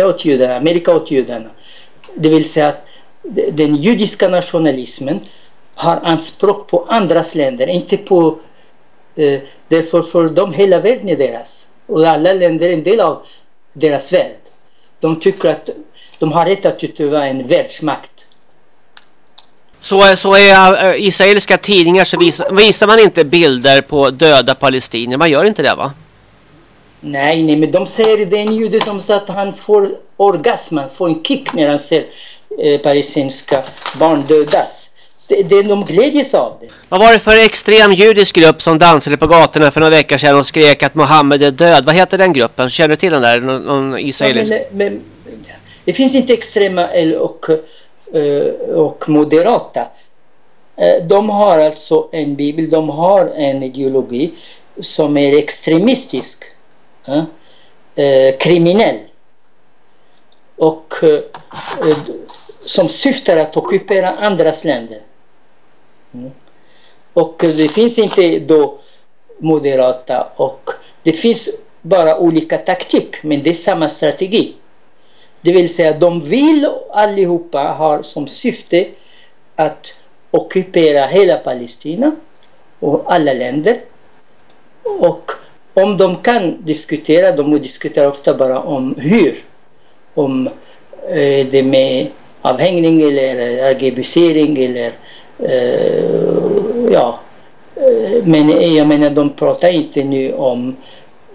Amerika. Det vill säga att den judiska nationalismen har anspråk på andras länder, inte på... Eh, därför för dem hela världen är deras. Och alla länder är en del av deras värld. De tycker att de har rätt att utöva en världsmakt. Så, så är äh, israeliska tidningar så visar, visar man inte bilder på döda palestinier. Man gör inte det va? Nej, nej, men de säger det är en jude som sa att han får orgasm, han får en kick när han ser eh, palestinska barn dödas. Det, det, de glädjes av det. Vad var det för extrem judisk grupp som dansade på gatorna för några veckor sedan och skrek att Mohammed är död? Vad heter den gruppen? Känner du till den där? Någon, någon israelisk? Ja, men, men, det finns inte extrema och, eh, och moderata. Eh, de har alltså en bibel, de har en ideologi som är extremistisk. Eh, kriminell. Och eh, eh, som syftar att ockupera andras länder. Mm. Och det finns inte då moderata och det finns bara olika taktik men det är samma strategi. Det vill säga de vill allihopa ha som syfte att ockupera hela Palestina och alla länder. Och om de kan diskutera, de diskuterar ofta bara om hur. Om eh, det med avhängning eller argebusering eller eh, ja. Eh, men jag menar de pratar inte nu om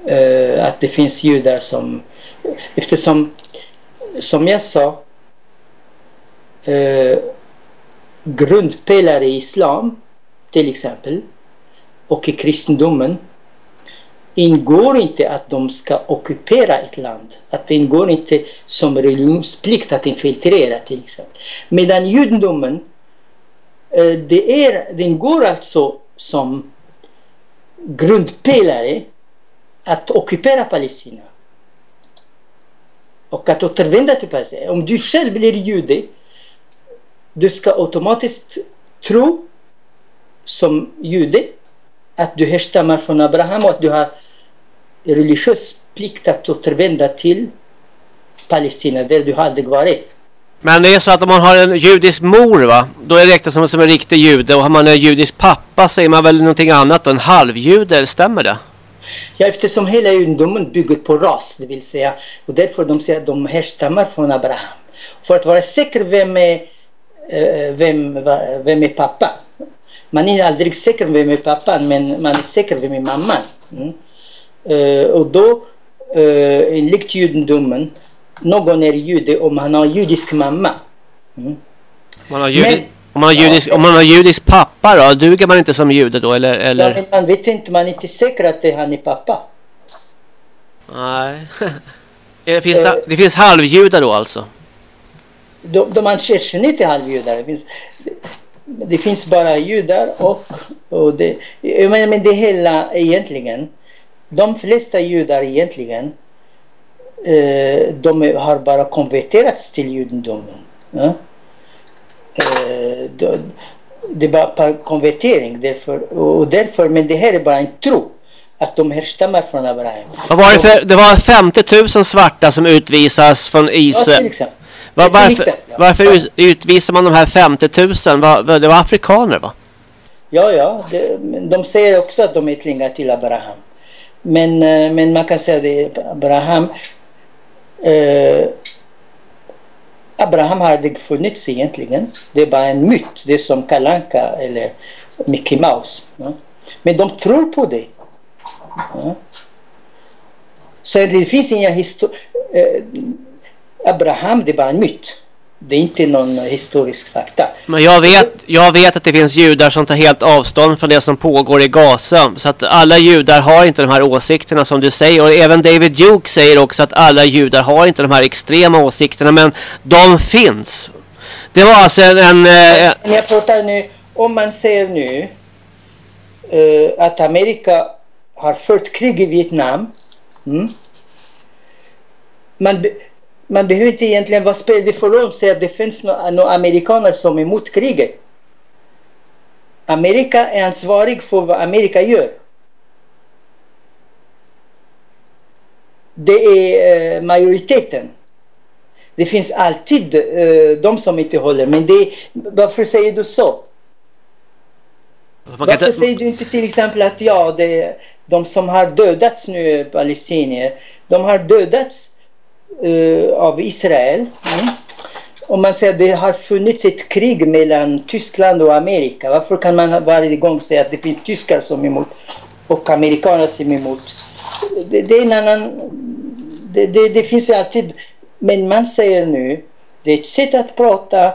eh, att det finns judar som eftersom som jag sa eh, grundpelare i islam till exempel och i kristendomen ingår inte att de ska ockupera ett land. Att det ingår inte som religionsplikt att infiltrera till exempel. Medan judendomen eh, det, är, det ingår alltså som grundpelare att ockupera Palestina och att återvända till Palestina. Om du själv blir jude, du ska automatiskt tro som jude att du härstammar från Abraham och att du har religiös plikt att återvända till Palestina där du aldrig varit. Men det är så att om man har en judisk mor va, då är det räknat som, som en riktig jude och har man en judisk pappa så är man väl någonting annat då, en halvjude, stämmer det? Ja, eftersom hela judendomen bygger på ras, det vill säga, och därför de säger att de härstammar från Abraham. För att vara säker vem är, eh, vem, vem är pappa. Man är aldrig säker vem är pappan, men man är säker vem är mamman. Mm. Uh, och då, uh, enligt judendomen, någon är jude om han har judisk mamma. Mm. Man har judi men, om, man har judisk, ja, om man har judisk pappa då, duger man inte som jude då? Eller, eller? Ja, man vet inte, man är inte säker att det han är pappa. Nej. det, finns, uh, det finns halvjudar då alltså? De, de känner inte halvjudar. Det finns, det finns bara judar och, och det, men, men det hela egentligen de flesta judar egentligen eh, de har bara konverterats till judendomen. Ja? Eh, det är bara konvertering därför, och därför, men det här är bara en tro att de härstammar från Abraham. Vad var det för, det var 50 000 svarta som utvisas från Israel. Ja, var, varför, varför utvisar man de här 50 000? Var, det var afrikaner va? Ja, ja. Det, de säger också att de är tlingar till Abraham. Men, eh, men man kan säga det, Abraham eh, Abraham har aldrig funnits egentligen. Det är bara en myt. Det är som Kalanka eller Mickey Mouse. Ja. Men de tror på det. Ja. Så det finns inga historier. Eh, Abraham, det är bara en myt. Det är inte någon historisk fakta. Men jag vet, jag vet att det finns judar som tar helt avstånd från det som pågår i Gaza. Så att alla judar har inte de här åsikterna som du säger. Och även David Duke säger också att alla judar har inte de här extrema åsikterna. Men de finns. Det var alltså en... en äh, jag pratar nu, om man säger nu uh, att Amerika har fört krig i Vietnam. Mm, man, man behöver inte egentligen vara det för roll säga att det finns några no amerikaner som är emot kriget. Amerika är ansvarig för vad Amerika gör. Det är eh, majoriteten Det finns alltid uh, de som inte håller. Men det, varför säger du så? Varför inte... säger du inte till exempel att ja, det, de som har dödats nu, palestinier, de har dödats uh, av Israel. Mm. Om man säger att det har funnits ett krig mellan Tyskland och Amerika. Varför kan man varje gång säga att det finns tyskar som är emot och amerikaner som är emot? Det, det är en annan... Det, det, det finns alltid... Men man säger nu, det är ett sätt att prata.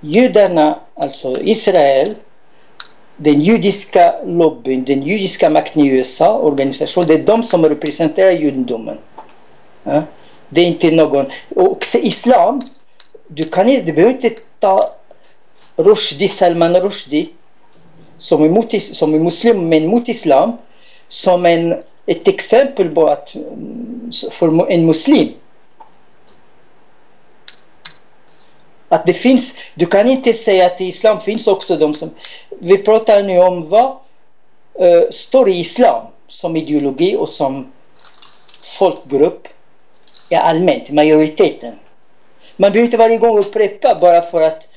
Judarna, alltså Israel, den judiska lobbyn, den judiska makten i USA, organisationen, det är de som representerar judendomen. Ja? Det är inte någon... Och islam, du, kan, du behöver inte ta Rushdie, Salman Rushdie, som är, mot, som är muslim men mot islam, som en, ett exempel på att mm, för en muslim. Att det finns, du kan inte säga att i islam finns också de som... Vi pratar nu om vad uh, står i islam som ideologi och som folkgrupp ja, allmänt, majoriteten. Man behöver inte varje gång upprepa bara för att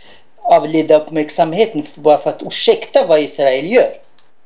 avleda uppmärksamheten, bara för att ursäkta vad Israel gör.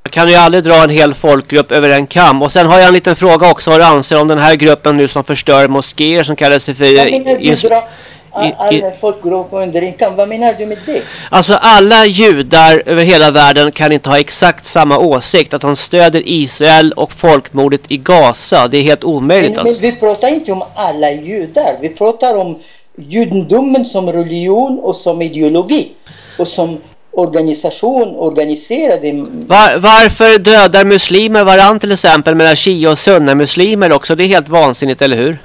Man kan ju aldrig dra en hel folkgrupp över en kam. Och sen har jag en liten fråga också vad du anser om den här gruppen nu som förstör moskéer som kallas för... Dra alla folkgrupper under en kam? Vad menar du med det? Alltså alla judar över hela världen kan inte ha exakt samma åsikt. Att de stöder Israel och folkmordet i Gaza. Det är helt omöjligt men, alltså. Men vi pratar inte om alla judar. Vi pratar om judendomen som religion och som ideologi och som organisation, organiserade. Var, varför dödar muslimer varann till exempel mellan shia och sunna-muslimer också? Det är helt vansinnigt, eller hur?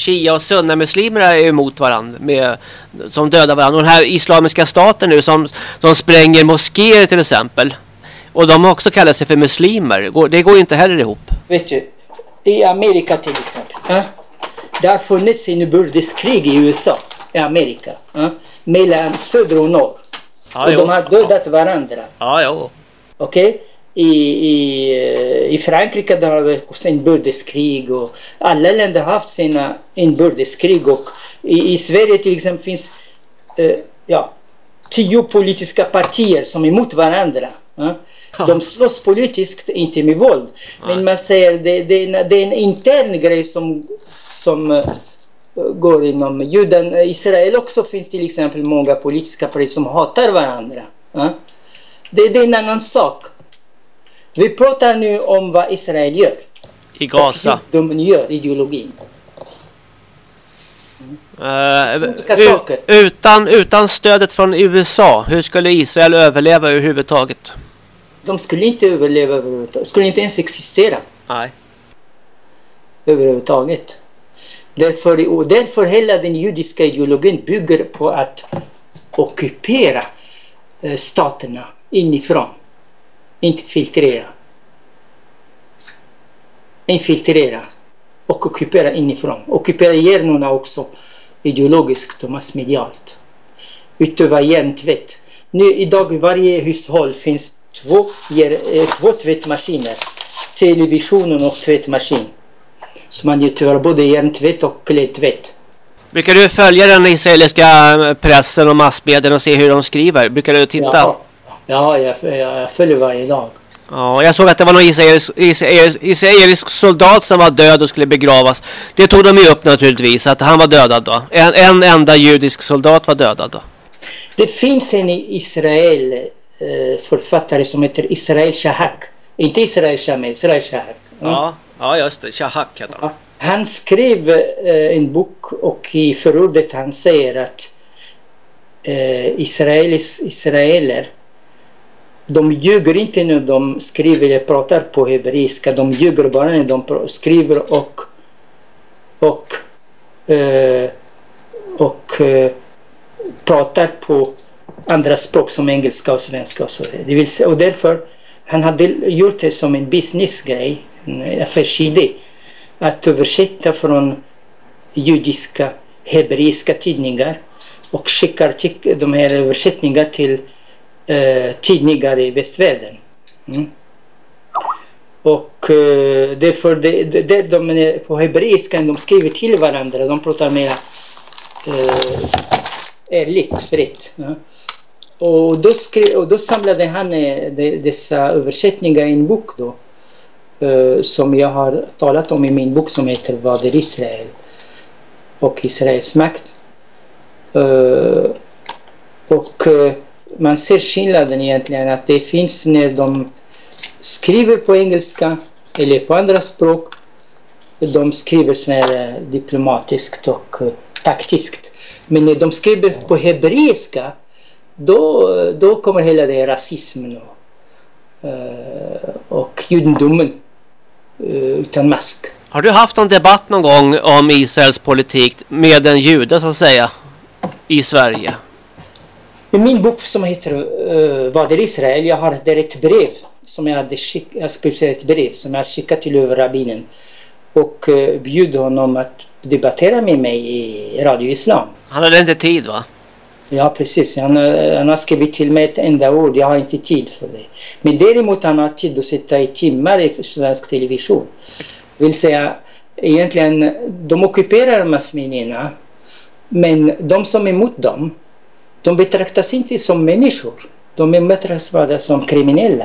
Shia och sunna-muslimer är emot varandra med, som dödar varandra. Och den här islamiska staten nu som, som spränger moskéer till exempel. Och de också kallar sig för muslimer. Det går ju inte heller ihop. Vet du, i Amerika till exempel. Äh? Det har funnits inbördeskrig i USA, i Amerika. Eh, mellan söder och norr. Ja, och jo. de har dödat varandra. Jo. Okej? Okay? I, i, I Frankrike där har det varit inbördeskrig och alla länder har haft sina inbördeskrig och i, i Sverige till exempel finns eh, ja, tio politiska partier som är emot varandra. Eh? De slåss politiskt, inte med våld. Men man säger det, det, det är en intern grej som som uh, går inom juden. I Israel också finns till exempel många politiska partier som hatar varandra. Uh. Det, det är en annan sak. Vi pratar nu om vad Israel gör. I Gaza. De gör ideologin. Uh, utan, utan stödet från USA, hur skulle Israel överleva överhuvudtaget? De skulle inte överleva överhuvudtaget. skulle inte ens existera. Nej. Överhuvudtaget. Därför, och därför hela den judiska ideologin bygger på att ockupera eh, staterna inifrån. Inte filtrera. Infiltrera och ockupera inifrån. Ockupera hjärnorna också ideologiskt och massmedialt. Utöva hjärntvätt. Nu idag i varje hushåll finns två, eh, två tvättmaskiner. Televisionen och tvättmaskin. Så man gör både hjärntvätt och klädtvätt. Brukar du följa den israeliska pressen och massmedierna och se hur de skriver? Brukar du titta? Ja, ja jag, jag följer varje dag. Ja, jag såg att det var någon israelisk, israelisk, israelisk, soldat som var död och skulle begravas. Det tog de ju upp naturligtvis, att han var dödad då. En, en enda judisk soldat var dödad då. Det finns en Israel eh, författare som heter Israel Shahak. Inte Israel Shamel, Israel Shahak. Mm. Ja. Ja, just det. Shahak heter han. Han skrev eh, en bok och i förordet han säger att eh, Israelis, israeler de ljuger inte när de skriver eller pratar på hebreiska. De ljuger bara när de skriver och och eh, och eh, pratar på andra språk som engelska och svenska och så Det vill säga, och därför han hade gjort det som en businessgrej affärsidé att översätta från judiska, hebreiska tidningar och skicka de här översättningarna till eh, tidningar i västvärlden. Mm. Och eh, uh, därför det, det, det, de, på hebreiska de skriver till varandra. De pratar mer eh, ärligt, fritt. Ja. Och, då skri, och då samlade han eh, de, dessa översättningar i en bok då. Eh, som jag har talat om i min bok som heter Vad är Israel? Och Israels makt. Eh, och man ser skillnaden egentligen att det finns när de skriver på engelska eller på andra språk. De skriver så här eh, diplomatiskt och eh, taktiskt. Men när de skriver på hebreiska då, då kommer hela det rasismen och, eh, och judendomen utan mask. Har du haft någon debatt någon gång om Israels politik med en jude så att säga i Sverige? I min bok som heter uh, Vad är Israel? Jag har där ett brev som jag hade skickat, jag skrev ett brev som jag skickat till överrabbinen och uh, bjöd honom att debattera med mig i Radio Islam. Han hade inte tid va? Ja precis, han, uh, han har skrivit till mig ett enda ord, jag har inte tid för det. Men däremot han har tid att sitta i timmar i svensk television. Vill säga, egentligen, de ockuperar massmedierna men de som är emot dem de betraktas inte som människor. De bemöts bara som kriminella.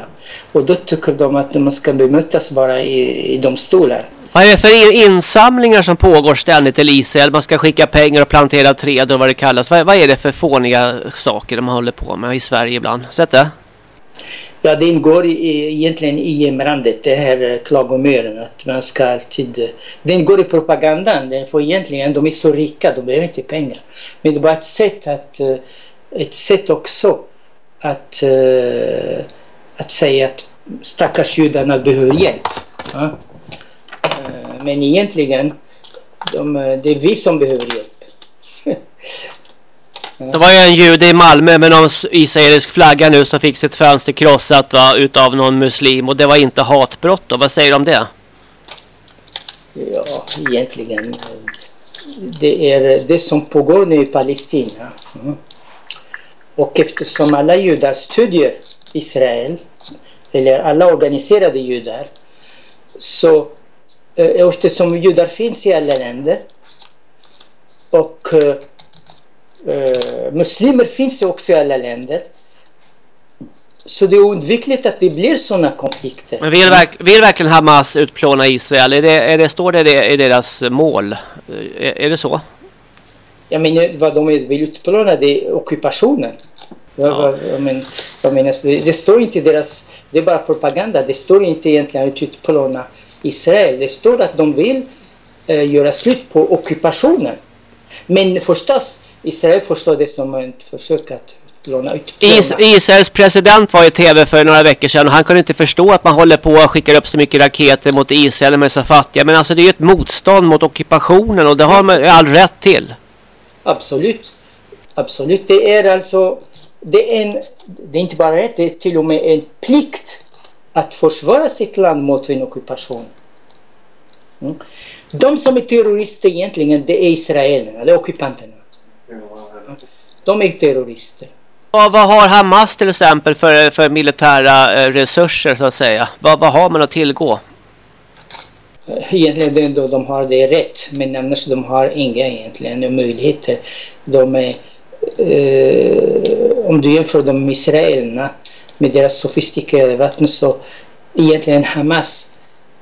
Och då tycker de att de ska bemötas bara i, i domstolar. Vad är det för insamlingar som pågår ständigt i Israel? Man ska skicka pengar och plantera träd och vad det kallas. Vad, vad är det för fåniga saker de håller på med i Sverige ibland? Sett det? Ja, det ingår i, egentligen i hemlandet, det här klagomören. Att man ska alltid... Det ingår i propagandan. För egentligen, de är så rika, de behöver inte pengar. Men det är bara ett sätt att ett sätt också att, uh, att säga att stackars judarna behöver hjälp. Ja? Uh, men egentligen, de, det är vi som behöver hjälp. Det var ju en jude i Malmö med någon israelisk flagga nu som fick sitt fönster krossat va, utav någon muslim och det var inte hatbrott då. Vad säger du om det? Ja, egentligen. Det är det som pågår nu i Palestina. Mm. Och eftersom alla judar studier Israel, eller alla organiserade judar, så eh, eftersom judar finns i alla länder och eh, eh, muslimer finns också i alla länder så det är oundvikligt att det blir sådana konflikter. Men vill, verk, vill verkligen Hamas utplåna Israel? Är det, är det, står det i deras mål? Är, är det så? Jag menar vad de vill utplåna det är ockupationen. Ja. Jag men, jag menar, det, det, står inte deras, det är bara propaganda. Det står inte egentligen att utplåna Israel. Det står att de vill eh, göra slut på ockupationen. Men förstås, Israel förstår det som ett försök att utplåna. Is Israels president var i tv för några veckor sedan och han kunde inte förstå att man håller på och skickar upp så mycket raketer mot Israel med så fattiga. Men alltså det är ju ett motstånd mot ockupationen och det har man all rätt till. Absolut. Absolut. Det är alltså det är, en, det är inte bara rätt, det är till och med en plikt att försvara sitt land mot en ockupation. Mm. De som är terrorister egentligen, det är israelerna, det är ockupanterna. De är terrorister. Ja, vad har Hamas till exempel för, för militära eh, resurser så att säga? Vad, vad har man att tillgå? Egentligen de, de har det rätt, men annars de har inga egentligen möjligheter. De är, eh, om du jämför de med israelerna med deras sofistikerade vatten, så egentligen Hamas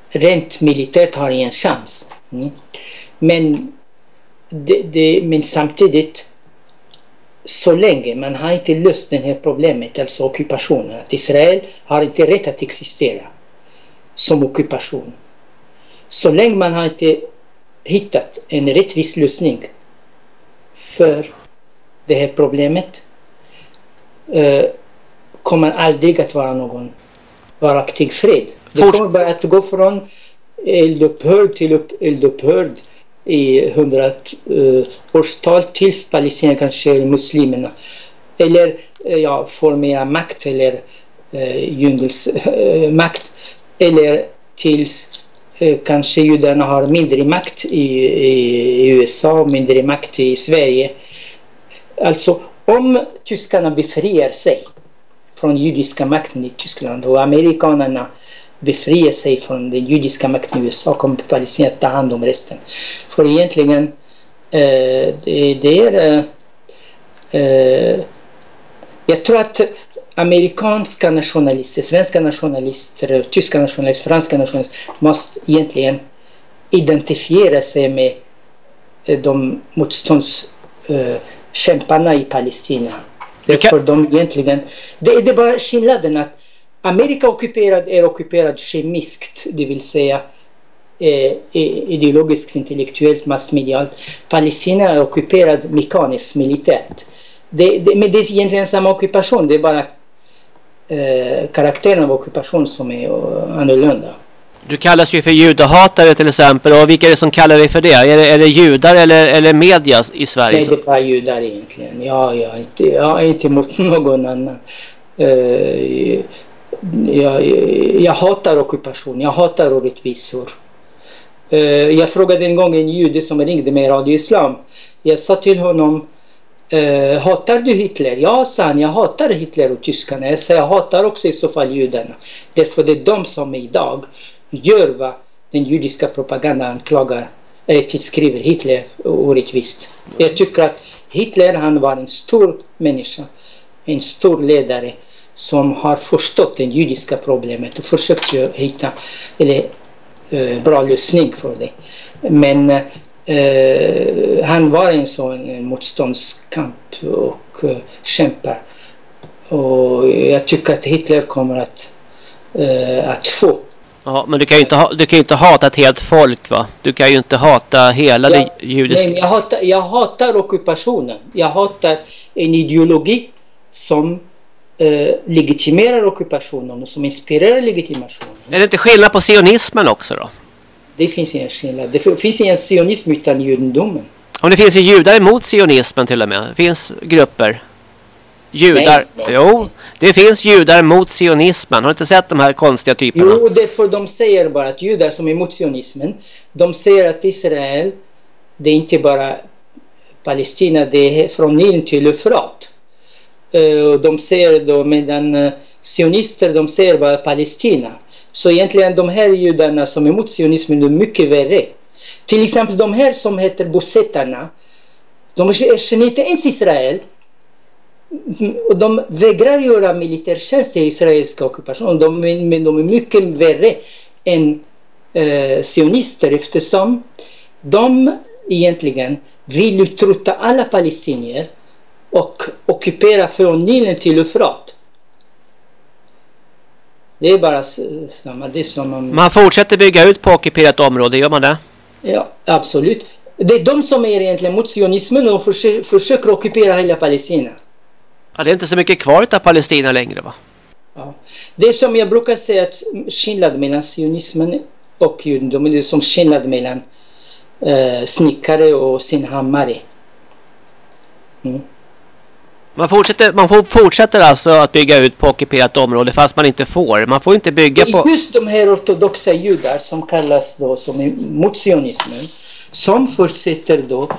rent militärt har ingen chans. Mm. Men, det, det, men samtidigt så länge man har inte löst det här problemet, alltså ockupationen, att Israel har inte rätt att existera som ockupation så länge man har inte hittat en rättvis lösning för det här problemet eh, kommer aldrig att vara någon varaktig fred. Det kommer bara att gå från eldupphör till eldupphör i hundraårstal uh, tills palestinierna kanske muslimerna eller uh, ja, får mer makt eller uh, djungelsmakt uh, eller tills Eh, Eh, kanske judarna har mindre makt i, i USA och mindre makt i Sverige. Alltså om tyskarna befriar sig från judiska makten i Tyskland och amerikanerna befriar sig från den judiska makten i USA kommer Palestina ta hand om resten. För egentligen eh, det, det är eh, eh jag tror att amerikanska nationalister, svenska nationalister, tyska nationalister, franska nationalister måste egentligen identifiera sig med eh, de motståndskämparna i Palestina. Därför de egentligen, det är det bara skillnaden att Amerika ockuperad är ockuperad kemiskt, det vill säga eh, ideologiskt, intellektuellt, massmedialt. Palestina är ockuperad mekaniskt, militärt. Det, det, men det är egentligen samma ockupation, det är bara eh, karaktären av ockupation som är uh, annorlunda. Du kallas ju för judahatare till exempel och vilka är det som kallar dig för det? Är det, är det judar eller, eller media i Sverige? Nej, det är bara judar egentligen. Ja, jag, inte, jag är inte mot någon annan. Uh, jag, jag hatar ockupation, jag hatar orättvisor. Jag frågade en gång en jude som ringde mig i Radio Islam. Jag sa till honom Uh, hatar du Hitler? Ja, sa han, jag hatar Hitler och tyskarna. Jag sa, jag hatar också i så fall judarna. Därför det är de som idag gör vad den judiska propagandan anklagar, äh, tillskriver Hitler orättvist. Jag tycker att Hitler, han var en stor människa, en stor ledare som har förstått det judiska problemet och försökt hitta eller, uh, bra lösning för det. Men Eh, han var en sån motståndskamp och uh, kämpar. Och jag tycker att Hitler kommer att, uh, att få. Ja, men du kan ju inte, ha, du kan inte hata ett helt folk va? Du kan ju inte hata hela ja, det judiska... Nej, jag hatar, jag hatar ockupationen. Jag hatar en ideologi som uh, legitimerar ockupationen och som inspirerar legitimationen. Är det inte skillnad på sionismen också då? Det finns ingen skillnad. Det finns ingen sionism utan judendomen. Om det finns ju judar emot sionismen till och med. Det finns grupper. Judar. Nej, nej. Jo, det finns judar mot sionismen. Har du inte sett de här konstiga typerna? Jo, därför de säger bara att judar som är emot sionismen. De säger att Israel, det är inte bara Palestina, det är från Nil till Eufrat. Uh, de säger då medan uh, sionister, de säger bara Palestina. Så egentligen de här judarna som är emot sionismen är mycket värre. Till exempel de här som heter bosättarna. De erkänner inte ens Israel. Och de vägrar göra militärtjänst i israeliska ockupationen. De, men de är mycket värre än eh, sionister eftersom de egentligen vill utrota alla palestinier och ockupera från Nilen till Eufrat. Det är bara samma. Det som man... man fortsätter bygga ut på ockuperat område, gör man det? Ja, absolut. Det är de som är egentligen mot sionismen och försöker, försöker ockupera hela Palestina. Ja, det är inte så mycket kvar av Palestina längre va? Ja. Det som jag brukar säga att skillnad mellan sionismen och judendomen. Det är som skillnad mellan eh, snickare och sin hammare. Mm. Man fortsätter, man får, fortsätter alltså att bygga ut på ockuperat område fast man inte får. Man får inte bygga på... Just de här ortodoxa judar som kallas då som mot sionismen som fortsätter då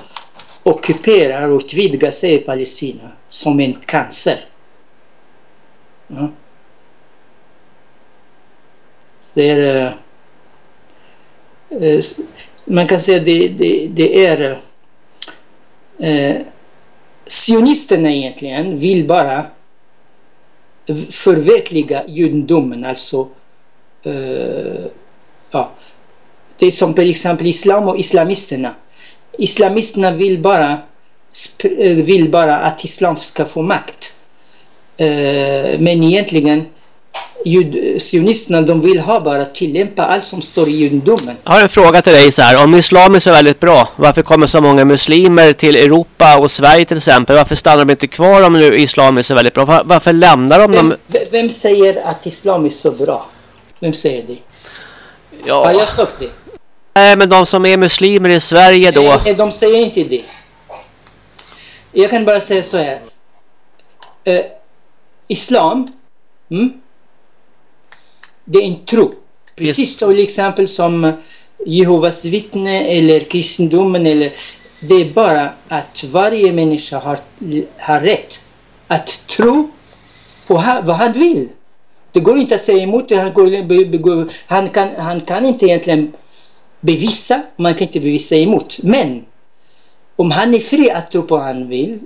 ockupera och utvidga sig i Palestina som en cancer. Ja. Det är... Eh, man kan säga det, det, det är... Eh, sionisterna egentligen vill bara förverkliga judendomen, alltså uh, ja, det är som till exempel islam och islamisterna. Islamisterna vill bara, eh, vill bara att islam ska få makt. Uh, men egentligen sionisterna de vill ha bara tillämpa allt som står i judendomen. Jag har en fråga till dig så här. Om islam är så väldigt bra, varför kommer så många muslimer till Europa och Sverige till exempel? Varför stannar de inte kvar om nu islam är så väldigt bra? Varför lämnar de vem, dem? Vem säger att islam är så bra? Vem säger det? Ja. Har jag sagt det? Nej, men de som är muslimer i Sverige då? Nej, de säger inte det. Jag kan bara säga så här. Uh, islam mm, det är en tro. Precis till exempel som Jehovas vittne eller kristendomen. Eller, det är bara att varje människa har, har rätt att tro på vad han vill. Det går inte att säga emot det. Han, går, han, kan, han kan inte egentligen bevisa, man kan inte bevisa emot. Men om han är fri att tro på vad han vill,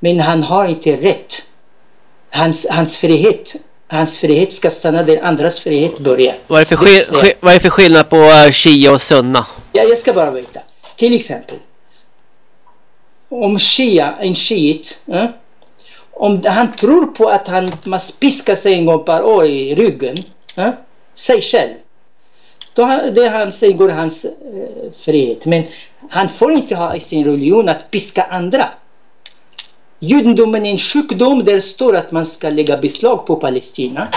men han har inte rätt. Hans, hans frihet Hans frihet ska stanna där andras frihet börjar. Vad är det för, skill vad är för skillnad på uh, Shia och Sunna? Ja, jag ska bara berätta. Till exempel. Om Shia, en shiit. Eh? Om han tror på att han måste piska sig en gång per år i ryggen. Eh? Sig själv. Då det är hans, går hans eh, frihet. Men han får inte ha i sin religion att piska andra. Judendomen är en sjukdom där det står att man ska lägga beslag på Palestina.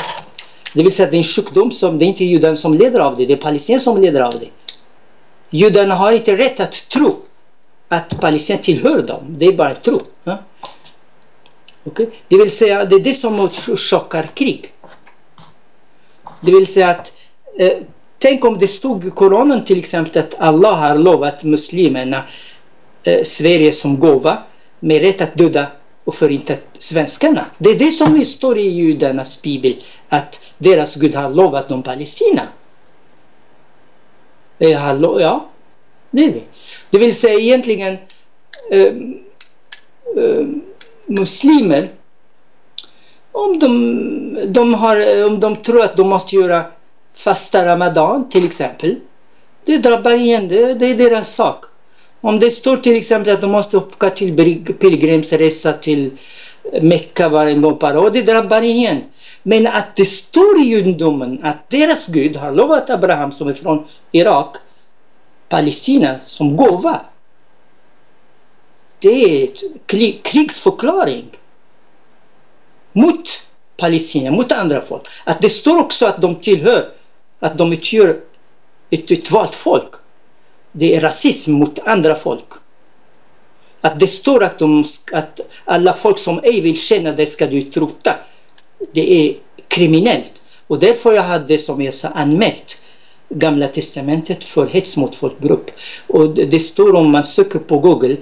Det vill säga att det är en sjukdom som det är inte judarna som leder av det, det är palestinierna som leder av det. Judarna har inte rätt att tro att Palestina tillhör dem. Det är bara tro. Ja? Okay? Det vill säga, det är det som orsakar krig. Det vill säga att eh, Tänk om det stod i Koranen till exempel att Allah har lovat muslimerna eh, Sverige som gåva med rätt att döda och förinta svenskarna. Det är det som står i judarnas bibel, att deras Gud har lovat dem Palestina. Ja, det är det. Det vill säga egentligen eh, eh, muslimer om de, de, har, om de tror att de måste göra fasta Ramadan till exempel. Det drabbar igen, det, det är deras sak. Om det står till exempel att de måste åka till pilgrimsresa till Mecka varje gång per år, det drabbar ingen. Men att det står i judendomen att deras Gud har lovat Abraham som är från Irak, Palestina som gåva. Det är krigsförklaring mot Palestina, mot andra folk. Att det står också att de tillhör, att de utgör ett utvalt folk det är rasism mot andra folk. Att det står att, de, att alla folk som ej vill känna det ska du trota. Det är kriminellt. Och därför jag hade som jag sa anmält Gamla Testamentet för hets mot folkgrupp. Och det står om man söker på Google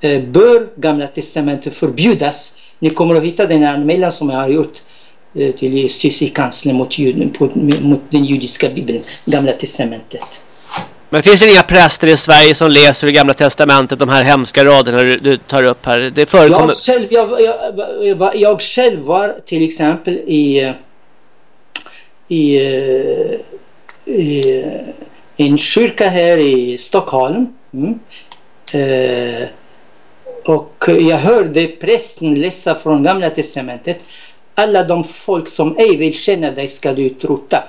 eh, bör Gamla Testamentet förbjudas? Ni kommer att hitta den anmälan som jag har gjort eh, till justitiekanslern mot, mot den judiska bibeln, Gamla Testamentet. Men finns det inga präster i Sverige som läser det Gamla Testamentet de här hemska raderna du, du tar upp här? Det förekommer... Jag själv, jag, jag, jag, själv var till exempel i, i, i en kyrka här i Stockholm. Mm. Eh, och jag hörde prästen läsa från Gamla Testamentet. Alla de folk som ej vill känna dig ska du utrota.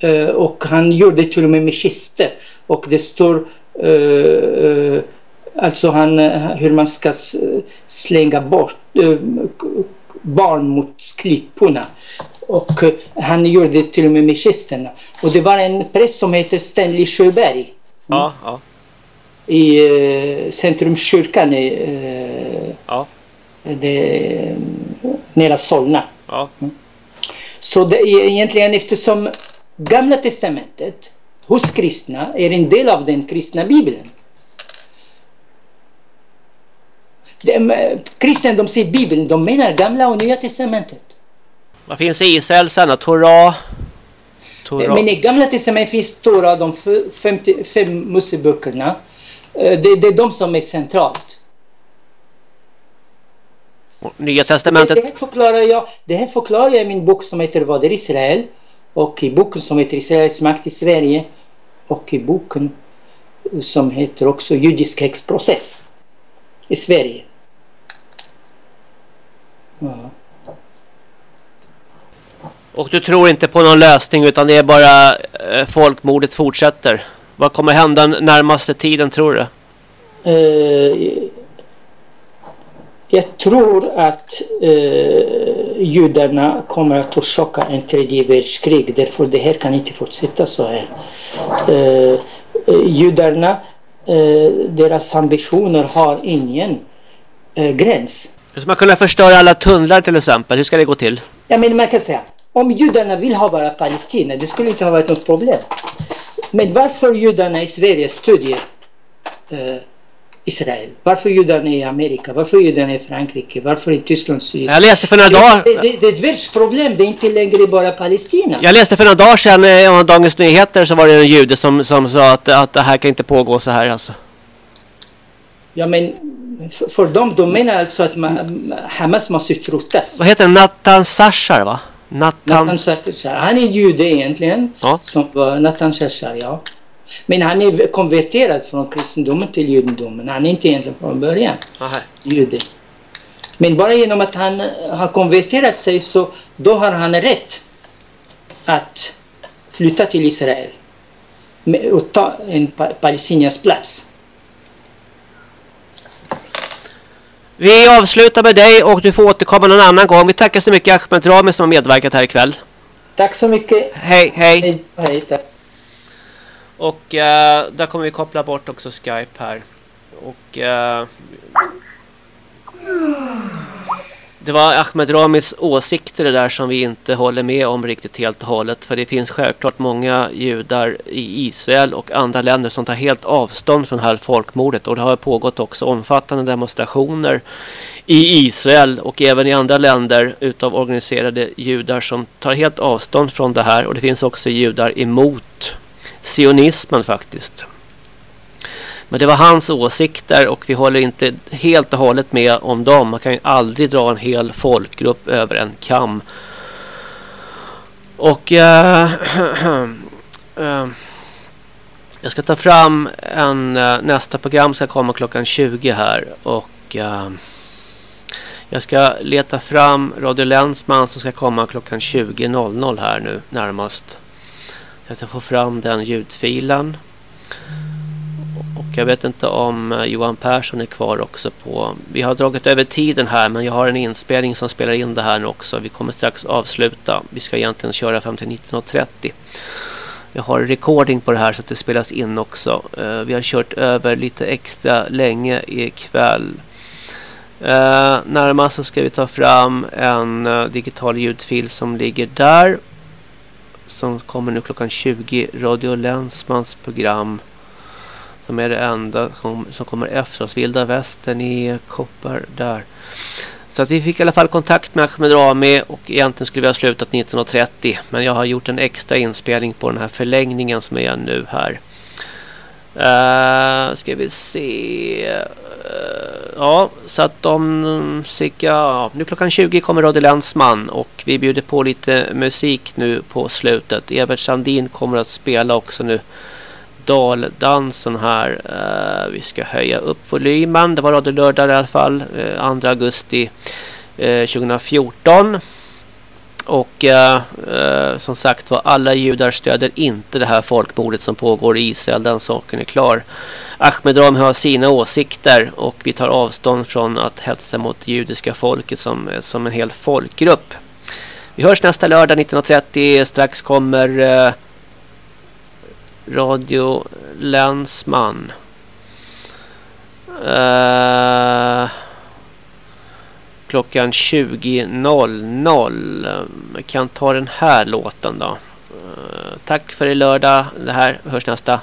Eh, och han gjorde till och med med kister. Och det står uh, alltså han, hur man ska slänga bort barn mot klipporna. Och han gjorde det till och med med kisterna. Och det var en präst som heter Stanley Sjöberg. Ja, ja. I uh, Centrumkyrkan i ja. det, nära Solna. Ja. Mm. Så det, egentligen eftersom Gamla testamentet hos kristna är en del av den kristna bibeln. kristna de säger bibeln, de menar gamla och nya testamentet. Vad finns i Israel sen då? Torah? Torah. Men i gamla testamentet finns Torah, de 55 Moseböckerna. Eh, det, det är de som är centralt. Nya testamentet? Det, det, här förklarar jag, det här förklarar jag i min bok som heter Vad är Israel? Och i boken som heter Israels makt i Sverige och i boken som heter också Judisk häxprocess i Sverige. Ja. Och du tror inte på någon lösning utan det är bara eh, folkmordet fortsätter? Vad kommer hända närmaste tiden tror du? Uh, jag tror att eh, judarna kommer att orsaka en tredje världskrig. Därför det här kan inte fortsätta så här. Eh, eh judarna, eh, deras ambitioner har ingen eh, gräns. Hur ska man kunna förstöra alla tunnlar till exempel? Hur ska det gå till? Ja, men man kan säga, om judarna vill ha bara Palestina, det skulle inte ha varit något problem. Men varför judarna i Sverige stödjer eh, Israel? Varför judarna i Amerika? Varför judarna i Frankrike? Varför i Tyskland? Jag läste för några dagar... Det, det, det, är ett världsproblem. Det är inte längre bara Palestina. Jag läste för några dagar sedan i eh, Dagens Nyheter så var det en jude som, som sa att, att det här kan inte pågå så här alltså. Ja men för, för dem, de menar alltså att man, Hamas måste utrotas. Vad heter det? Nathan Sashar va? Nathan... Nathan Sashar. Han är jude egentligen. Ja. Som var Nathan Sashar, ja. Men han är konverterad från kristendomen till judendomen. Han är inte egentligen från början Aha. jude. Men bara genom att han har konverterat sig så då har han rätt att flytta till Israel och ta en palestiniers plats. Vi avslutar med dig och du får återkomma någon annan gång. Vi tackar så mycket Ahmed Rami som har medverkat här ikväll. Tack så mycket. Hej, hej. Hej, hej. Och eh, där kommer vi koppla bort också Skype här. Och eh, det var Ahmed Ramis åsikter det där som vi inte håller med om riktigt helt och hållet. För det finns självklart många judar i Israel och andra länder som tar helt avstånd från det här folkmordet. Och det har pågått också omfattande demonstrationer i Israel och även i andra länder utav organiserade judar som tar helt avstånd från det här. Och det finns också judar emot sionismen faktiskt. Men det var hans åsikter och vi håller inte helt och hållet med om dem. Man kan ju aldrig dra en hel folkgrupp över en kam. Och äh, äh, jag ska ta fram en äh, nästa program ska komma klockan 20 här och jag ska leta fram Radio Länsman som ska komma klockan 20.00 här nu närmast. Att jag får fram den ljudfilen. Och jag vet inte om eh, Johan Persson är kvar också på... Vi har dragit över tiden här men jag har en inspelning som spelar in det här nu också. Vi kommer strax avsluta. Vi ska egentligen köra fram till 19.30. Jag har recording på det här så att det spelas in också. Eh, vi har kört över lite extra länge ikväll. Uh, närmast så ska vi ta fram en digital ljudfil som ligger där. Som kommer nu klockan 20. Radio Länsmans program som är det enda som, som kommer efter oss. Vilda västern i koppar där. Så att vi fick i alla fall kontakt med Ahmed Rami och egentligen skulle vi ha slutat 19.30. Men jag har gjort en extra inspelning på den här förlängningen som är nu här. Uh, ska vi se. Uh, ja, så att om mm, cirka, ja, nu klockan 20 kommer Roddy Länsman och vi bjuder på lite musik nu på slutet. Evert Sandin kommer att spela också nu daldansen här. Uh, vi ska höja upp volymen. Det var Radio Lördag i alla fall. Eh, uh, 2 augusti uh, 2014. Och uh, som sagt var alla judar stöder inte det här folkmordet som pågår i Israel. Den saken är klar. Ahmed Ram har sina åsikter och vi tar avstånd från att hetsa mot det judiska folket som, som en hel folkgrupp. Vi hörs nästa lördag 19.30. Strax kommer eh, Radio Länsman. Uh, klockan 20.00. Jag kan ta den här låten då. Eh, tack för i lördag. Det här hörs nästa.